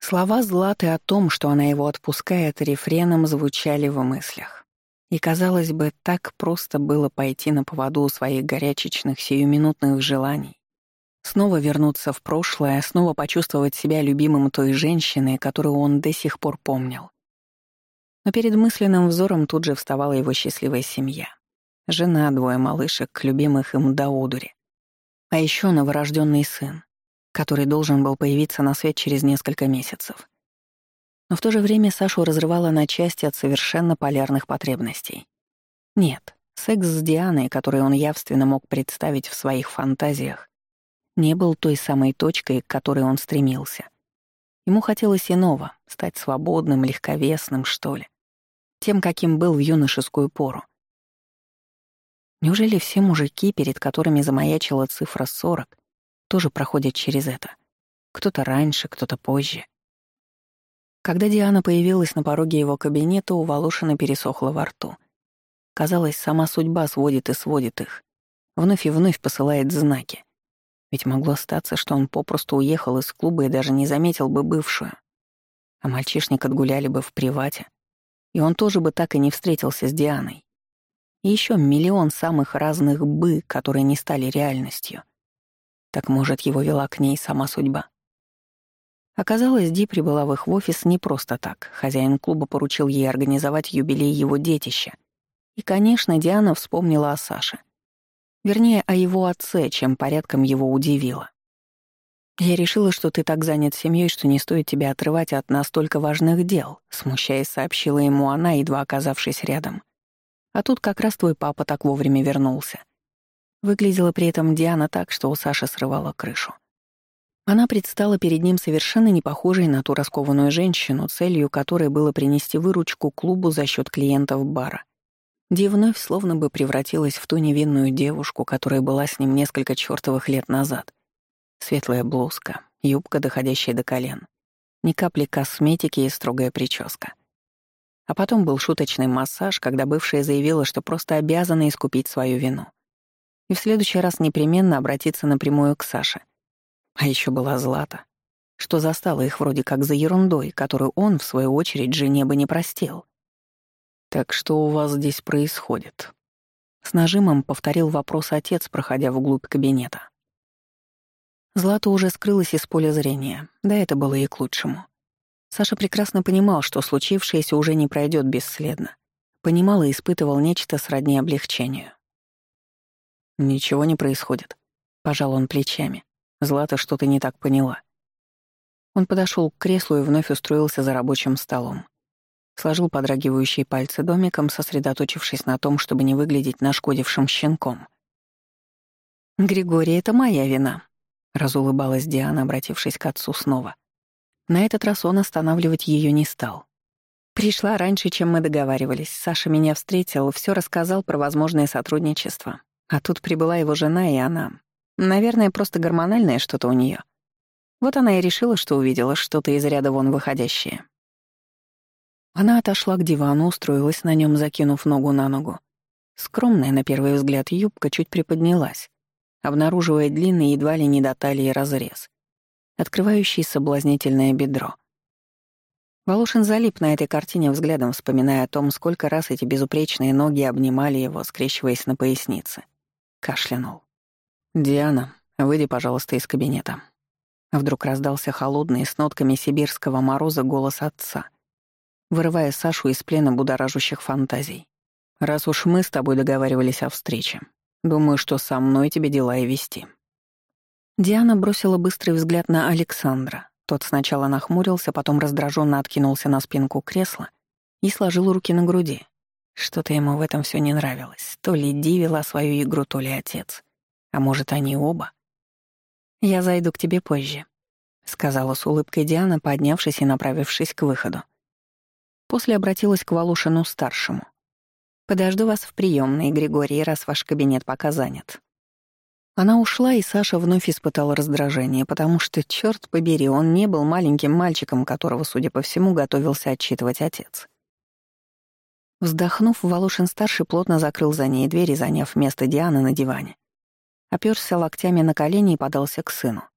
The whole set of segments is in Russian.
Слова Златы о том, что она его отпускает, рефреном звучали в мыслях. И, казалось бы, так просто было пойти на поводу у своих горячечных сиюминутных желаний. Снова вернуться в прошлое, снова почувствовать себя любимым той женщины, которую он до сих пор помнил. Но перед мысленным взором тут же вставала его счастливая семья. Жена, двое малышек, любимых им до одури. А еще новорожденный сын, который должен был появиться на свет через несколько месяцев. Но в то же время Сашу разрывала на части от совершенно полярных потребностей. Нет, секс с Дианой, который он явственно мог представить в своих фантазиях, не был той самой точкой, к которой он стремился. Ему хотелось иного — стать свободным, легковесным, что ли. Тем, каким был в юношескую пору. Неужели все мужики, перед которыми замаячила цифра 40, тоже проходят через это? Кто-то раньше, кто-то позже. Когда Диана появилась на пороге его кабинета, у Волошина пересохло во рту. Казалось, сама судьба сводит и сводит их. Вновь и вновь посылает знаки. Ведь могло статься, что он попросту уехал из клуба и даже не заметил бы бывшую. А мальчишник отгуляли бы в привате. И он тоже бы так и не встретился с Дианой. И еще миллион самых разных «бы», которые не стали реальностью. Так, может, его вела к ней сама судьба? Оказалось, Ди прибыла в их офис не просто так. Хозяин клуба поручил ей организовать юбилей его детища. И, конечно, Диана вспомнила о Саше. Вернее, о его отце, чем порядком его удивило. «Я решила, что ты так занят семьей, что не стоит тебя отрывать от настолько важных дел», смущаясь, сообщила ему она, едва оказавшись рядом. «А тут как раз твой папа так вовремя вернулся». Выглядела при этом Диана так, что у Саши срывала крышу. Она предстала перед ним совершенно не похожей на ту раскованную женщину, целью которой было принести выручку клубу за счет клиентов бара. Ди вновь словно бы превратилась в ту невинную девушку, которая была с ним несколько чертовых лет назад. Светлая блузка, юбка, доходящая до колен, ни капли косметики и строгая прическа. А потом был шуточный массаж, когда бывшая заявила, что просто обязана искупить свою вину. И в следующий раз непременно обратиться напрямую к Саше — а еще была Злата, что застала их вроде как за ерундой, которую он, в свою очередь, жене бы не простил. «Так что у вас здесь происходит?» С нажимом повторил вопрос отец, проходя вглубь кабинета. Злата уже скрылась из поля зрения, да это было и к лучшему. Саша прекрасно понимал, что случившееся уже не пройдет бесследно. Понимал и испытывал нечто сродни облегчению. «Ничего не происходит», — пожал он плечами. Злата что-то не так поняла. Он подошел к креслу и вновь устроился за рабочим столом. Сложил подрагивающие пальцы домиком, сосредоточившись на том, чтобы не выглядеть нашкодившим щенком. «Григорий, это моя вина», — разулыбалась Диана, обратившись к отцу снова. На этот раз он останавливать ее не стал. Пришла раньше, чем мы договаривались. Саша меня встретил, все рассказал про возможное сотрудничество. А тут прибыла его жена, и она Наверное, просто гормональное что-то у нее. Вот она и решила, что увидела что-то из ряда вон выходящее. Она отошла к дивану, устроилась на нем, закинув ногу на ногу. Скромная, на первый взгляд, юбка чуть приподнялась, обнаруживая длинный, едва ли не до талии разрез, открывающий соблазнительное бедро. Волошин залип на этой картине взглядом, вспоминая о том, сколько раз эти безупречные ноги обнимали его, скрещиваясь на пояснице. Кашлянул. «Диана, выйди, пожалуйста, из кабинета». Вдруг раздался холодный с нотками сибирского мороза голос отца, вырывая Сашу из плена будоражащих фантазий. «Раз уж мы с тобой договаривались о встрече, думаю, что со мной тебе дела и вести». Диана бросила быстрый взгляд на Александра. Тот сначала нахмурился, потом раздраженно откинулся на спинку кресла и сложил руки на груди. Что-то ему в этом все не нравилось. То ли Ди вела свою игру, то ли отец. А может, они оба? «Я зайду к тебе позже», — сказала с улыбкой Диана, поднявшись и направившись к выходу. После обратилась к Волошину-старшему. «Подожду вас в приемной, Григорий, раз ваш кабинет пока занят». Она ушла, и Саша вновь испытал раздражение, потому что, черт побери, он не был маленьким мальчиком, которого, судя по всему, готовился отчитывать отец. Вздохнув, Волошин-старший плотно закрыл за ней дверь и, заняв место Дианы на диване, Оперся локтями на колени и подался к сыну.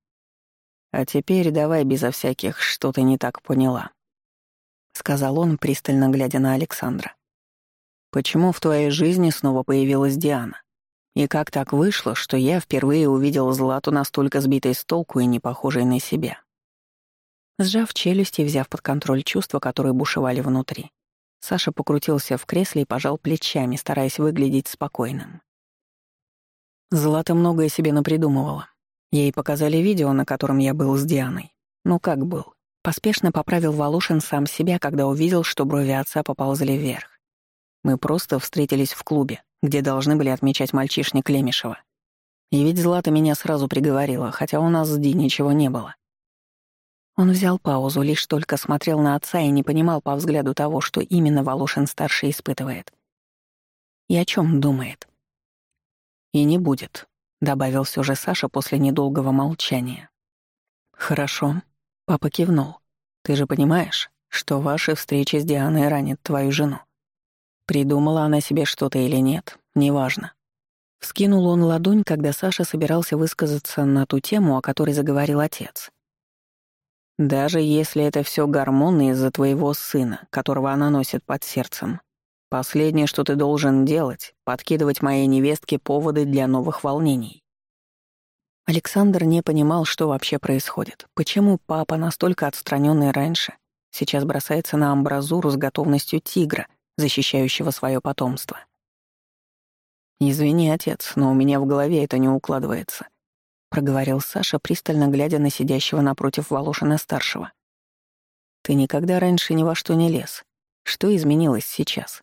«А теперь давай безо всяких «что ты не так поняла», — сказал он, пристально глядя на Александра. «Почему в твоей жизни снова появилась Диана? И как так вышло, что я впервые увидел Злату настолько сбитой с толку и не похожей на себя?» Сжав челюсти и взяв под контроль чувства, которые бушевали внутри, Саша покрутился в кресле и пожал плечами, стараясь выглядеть спокойным. Злата многое себе напридумывала. Ей показали видео, на котором я был с Дианой. Ну как был? Поспешно поправил Волошин сам себя, когда увидел, что брови отца поползли вверх. Мы просто встретились в клубе, где должны были отмечать мальчишник Лемешева. И ведь Злата меня сразу приговорила, хотя у нас с Ди ничего не было. Он взял паузу, лишь только смотрел на отца и не понимал по взгляду того, что именно Волошин-старший испытывает. И о чем думает. «И не будет», — добавил все же Саша после недолгого молчания. «Хорошо», — папа кивнул. «Ты же понимаешь, что ваши встречи с Дианой ранят твою жену? Придумала она себе что-то или нет, неважно». Вскинул он ладонь, когда Саша собирался высказаться на ту тему, о которой заговорил отец. «Даже если это все гормоны из-за твоего сына, которого она носит под сердцем, Последнее, что ты должен делать — подкидывать моей невестке поводы для новых волнений. Александр не понимал, что вообще происходит. Почему папа, настолько отстраненный раньше, сейчас бросается на амбразуру с готовностью тигра, защищающего свое потомство. «Извини, отец, но у меня в голове это не укладывается», — проговорил Саша, пристально глядя на сидящего напротив Волошина-старшего. «Ты никогда раньше ни во что не лез. Что изменилось сейчас?»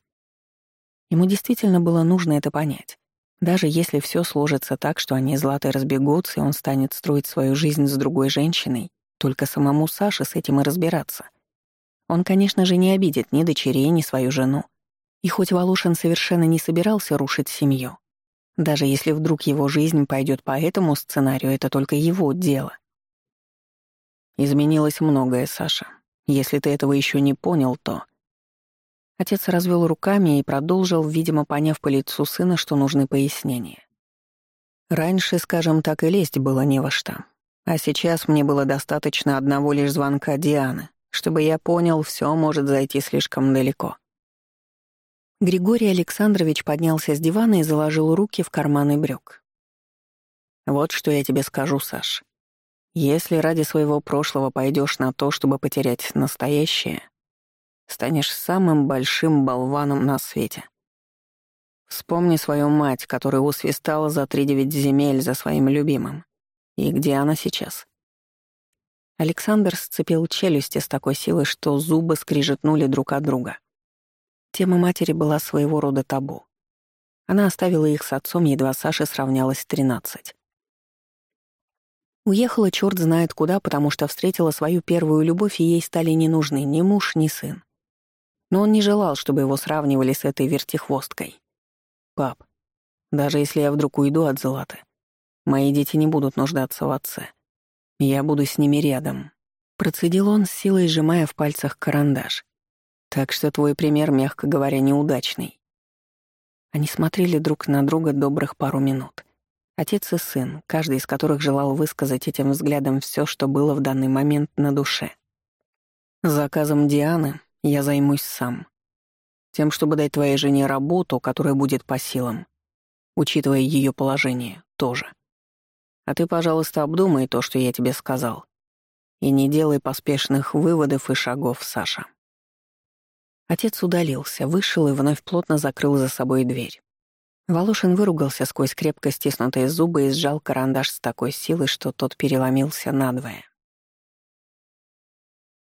Ему действительно было нужно это понять. Даже если все сложится так, что они с Златой разбегутся, и он станет строить свою жизнь с другой женщиной, только самому Саше с этим и разбираться. Он, конечно же, не обидит ни дочерей, ни свою жену. И хоть Волошин совершенно не собирался рушить семью, даже если вдруг его жизнь пойдет по этому сценарию, это только его дело. Изменилось многое, Саша. Если ты этого еще не понял, то... Отец развел руками и продолжил, видимо, поняв по лицу сына, что нужны пояснения. Раньше, скажем так, и лезть было не во что. А сейчас мне было достаточно одного лишь звонка Дианы, чтобы я понял, все может зайти слишком далеко. Григорий Александрович поднялся с дивана и заложил руки в карманы брюк. «Вот что я тебе скажу, Саш. Если ради своего прошлого пойдешь на то, чтобы потерять настоящее, станешь самым большим болваном на свете. Вспомни свою мать, которая усвистала за три девять земель за своим любимым. И где она сейчас? Александр сцепил челюсти с такой силой, что зубы скрижетнули друг от друга. Тема матери была своего рода табу. Она оставила их с отцом, едва Саше сравнялась тринадцать. Уехала черт знает куда, потому что встретила свою первую любовь, и ей стали не нужны ни муж, ни сын но он не желал, чтобы его сравнивали с этой вертихвосткой. «Пап, даже если я вдруг уйду от Златы, мои дети не будут нуждаться в отце. Я буду с ними рядом», — процедил он, с силой сжимая в пальцах карандаш. «Так что твой пример, мягко говоря, неудачный». Они смотрели друг на друга добрых пару минут. Отец и сын, каждый из которых желал высказать этим взглядом все, что было в данный момент на душе. Заказом Дианы я займусь сам. Тем, чтобы дать твоей жене работу, которая будет по силам, учитывая ее положение, тоже. А ты, пожалуйста, обдумай то, что я тебе сказал. И не делай поспешных выводов и шагов, Саша. Отец удалился, вышел и вновь плотно закрыл за собой дверь. Волошин выругался сквозь крепко стиснутые зубы и сжал карандаш с такой силой, что тот переломился надвое.